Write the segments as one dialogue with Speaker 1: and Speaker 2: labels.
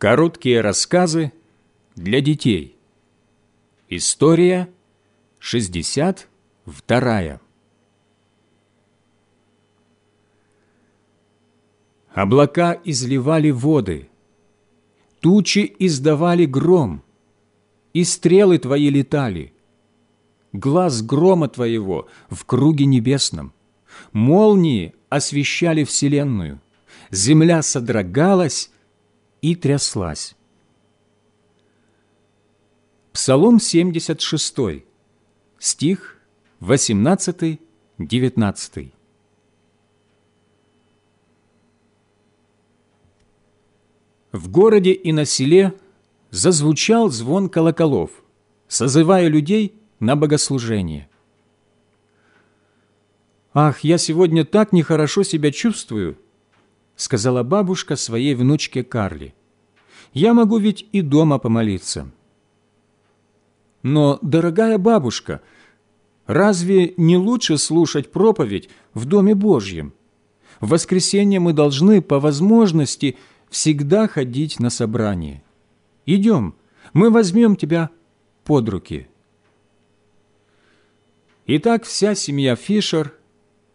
Speaker 1: Короткие рассказы для детей. История 62. Облака изливали воды, тучи издавали гром, и стрелы Твои летали. Глаз грома Твоего в круге небесном, молнии освещали вселенную, земля содрогалась, и тряслась. Псалом 76, стих 18-19. В городе и на селе зазвучал звон колоколов, созывая людей на богослужение. «Ах, я сегодня так нехорошо себя чувствую!» Сказала бабушка своей внучке Карли. «Я могу ведь и дома помолиться». «Но, дорогая бабушка, разве не лучше слушать проповедь в Доме Божьем? В воскресенье мы должны, по возможности, всегда ходить на собрание. Идем, мы возьмем тебя под руки». Итак, вся семья Фишер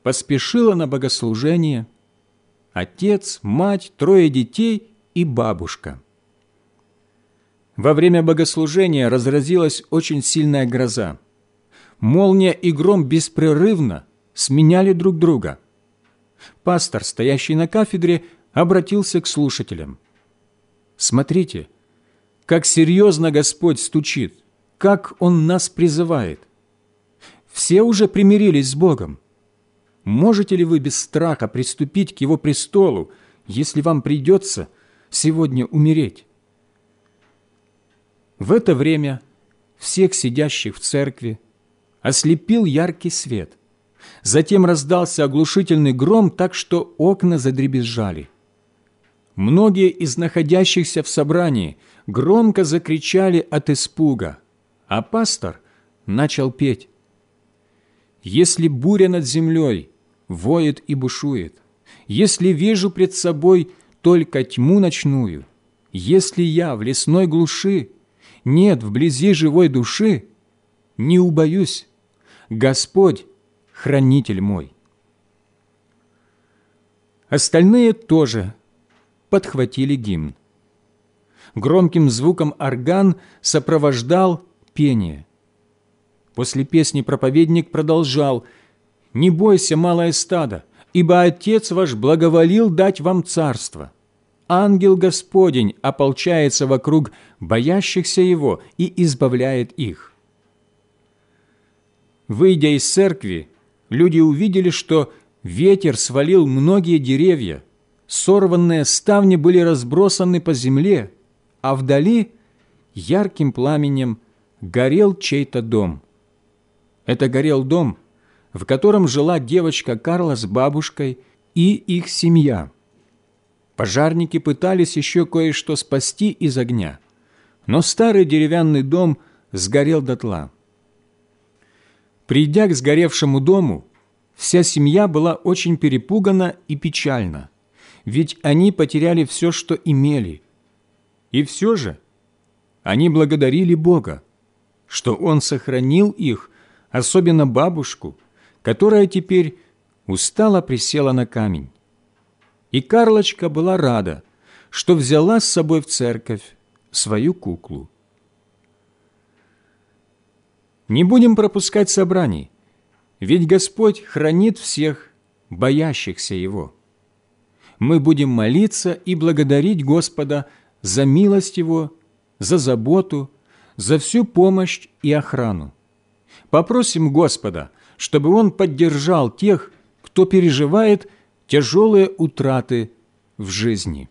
Speaker 1: поспешила на богослужение – отец, мать, трое детей и бабушка. Во время богослужения разразилась очень сильная гроза. Молния и гром беспрерывно сменяли друг друга. Пастор, стоящий на кафедре, обратился к слушателям. «Смотрите, как серьезно Господь стучит, как Он нас призывает. Все уже примирились с Богом. Можете ли вы без страха приступить к Его престолу, если вам придется сегодня умереть? В это время всех сидящих в церкви ослепил яркий свет. Затем раздался оглушительный гром, так что окна задребезжали. Многие из находящихся в собрании громко закричали от испуга, а пастор начал петь. «Если буря над землей воет и бушует, если вижу пред собой только тьму ночную, если я в лесной глуши, нет вблизи живой души, не убоюсь, Господь – хранитель мой. Остальные тоже подхватили гимн. Громким звуком орган сопровождал пение. После песни проповедник продолжал – не бойся, малое стадо, ибо Отец ваш благоволил дать вам царство. Ангел Господень ополчается вокруг боящихся Его и избавляет их». Выйдя из церкви, люди увидели, что ветер свалил многие деревья, сорванные ставни были разбросаны по земле, а вдали ярким пламенем горел чей-то дом. Это горел дом – в котором жила девочка Карла с бабушкой и их семья. Пожарники пытались еще кое-что спасти из огня, но старый деревянный дом сгорел дотла. Придя к сгоревшему дому, вся семья была очень перепугана и печальна, ведь они потеряли все, что имели. И все же они благодарили Бога, что Он сохранил их, особенно бабушку, которая теперь устало присела на камень. И Карлочка была рада, что взяла с собой в церковь свою куклу. Не будем пропускать собраний, ведь Господь хранит всех, боящихся Его. Мы будем молиться и благодарить Господа за милость Его, за заботу, за всю помощь и охрану. Попросим Господа – чтобы он поддержал тех, кто переживает тяжелые утраты в жизни.